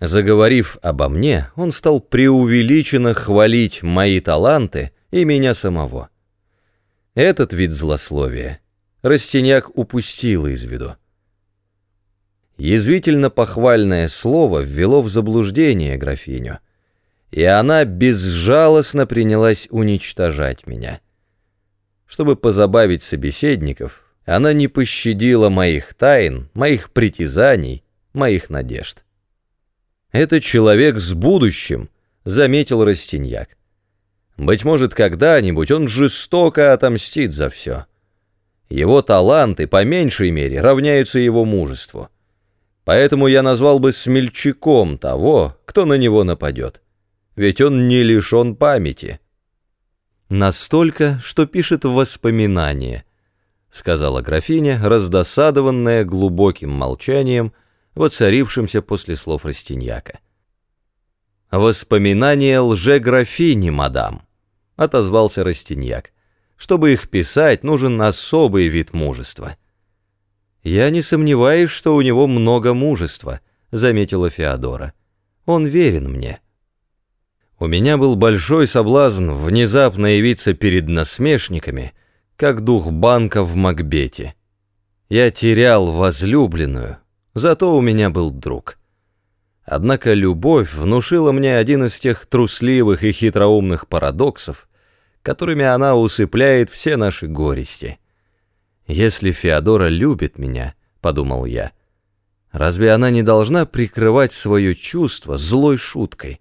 Заговорив обо мне, он стал преувеличенно хвалить мои таланты и меня самого. Этот вид злословия Растеняк упустил из виду. Язвительно похвальное слово ввело в заблуждение графиню, и она безжалостно принялась уничтожать меня. Чтобы позабавить собеседников, она не пощадила моих тайн, моих притязаний, моих надежд. «Это человек с будущим», — заметил Растиньяк. «Быть может, когда-нибудь он жестоко отомстит за все. Его таланты, по меньшей мере, равняются его мужеству. Поэтому я назвал бы смельчаком того, кто на него нападет. Ведь он не лишен памяти». «Настолько, что пишет воспоминания», — сказала графиня, раздосадованная глубоким молчанием, — воцарившимся после слов Растиньяка. «Воспоминания лже-графини, мадам», — отозвался Растиньяк. «Чтобы их писать, нужен особый вид мужества». «Я не сомневаюсь, что у него много мужества», — заметила Феодора. «Он верен мне». У меня был большой соблазн внезапно явиться перед насмешниками, как дух банка в Макбете. Я терял возлюбленную, Зато у меня был друг. Однако любовь внушила мне один из тех трусливых и хитроумных парадоксов, которыми она усыпляет все наши горести. «Если Феодора любит меня», — подумал я, — «разве она не должна прикрывать свое чувство злой шуткой?»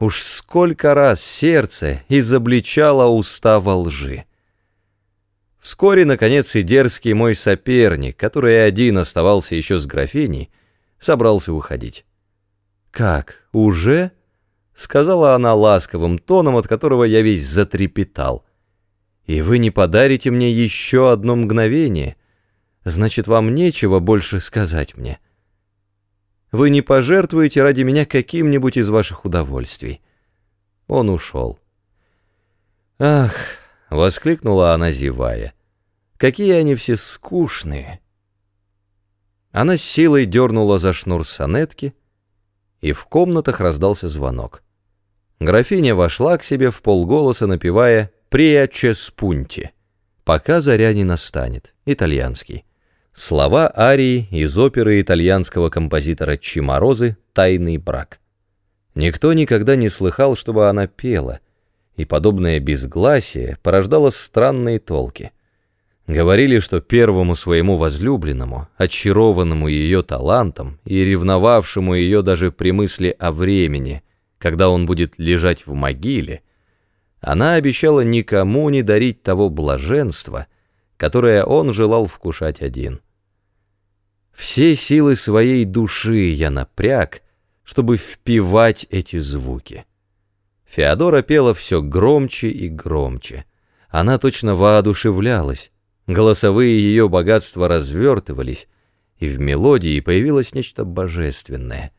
Уж сколько раз сердце изобличало уста во лжи. Вскоре, наконец, и дерзкий мой соперник, который один оставался еще с графиней, собрался уходить. «Как, уже?» — сказала она ласковым тоном, от которого я весь затрепетал. «И вы не подарите мне еще одно мгновение? Значит, вам нечего больше сказать мне. Вы не пожертвуете ради меня каким-нибудь из ваших удовольствий». Он ушел. «Ах!» Воскликнула она, зевая. Какие они все скучные. Она с силой дернула за шнур сонетки, и в комнатах раздался звонок. Графиня вошла к себе в полголоса, напевая «Прияче спунти», «Пока заря не настанет», итальянский. Слова арии из оперы итальянского композитора Чиморозы «Тайный брак». Никто никогда не слыхал, чтобы она пела — и подобное безгласие порождало странные толки. Говорили, что первому своему возлюбленному, очарованному ее талантом и ревновавшему ее даже при мысли о времени, когда он будет лежать в могиле, она обещала никому не дарить того блаженства, которое он желал вкушать один. Все силы своей души я напряг, чтобы впивать эти звуки. Феодора пела все громче и громче. Она точно воодушевлялась. Голосовые ее богатства развертывались, и в мелодии появилось нечто божественное.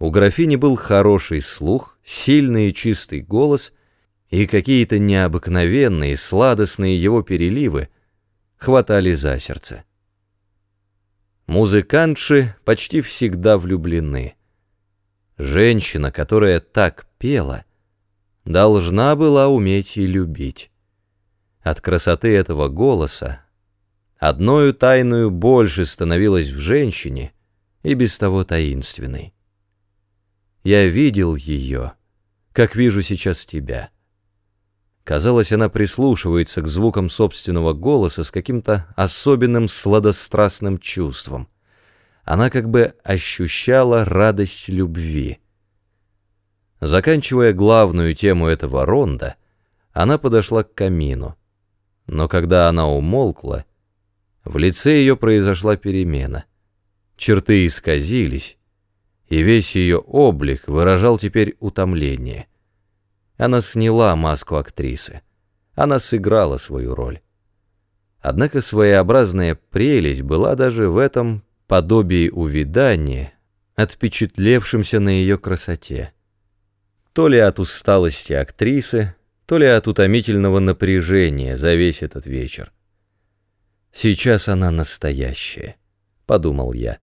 У графини был хороший слух, сильный и чистый голос, и какие-то необыкновенные, сладостные его переливы хватали за сердце. Музыкантши почти всегда влюблены. Женщина, которая так пела — должна была уметь и любить. От красоты этого голоса одною тайную больше становилась в женщине и без того таинственной. Я видел ее, как вижу сейчас тебя. Казалось, она прислушивается к звукам собственного голоса с каким-то особенным сладострастным чувством. Она как бы ощущала радость любви. Заканчивая главную тему этого ронда, она подошла к камину. Но когда она умолкла, в лице ее произошла перемена. Черты исказились, и весь ее облик выражал теперь утомление. Она сняла маску актрисы. Она сыграла свою роль. Однако своеобразная прелесть была даже в этом подобии увядания, отпечатлевшемся на ее красоте то ли от усталости актрисы, то ли от утомительного напряжения за весь этот вечер. «Сейчас она настоящая», — подумал я.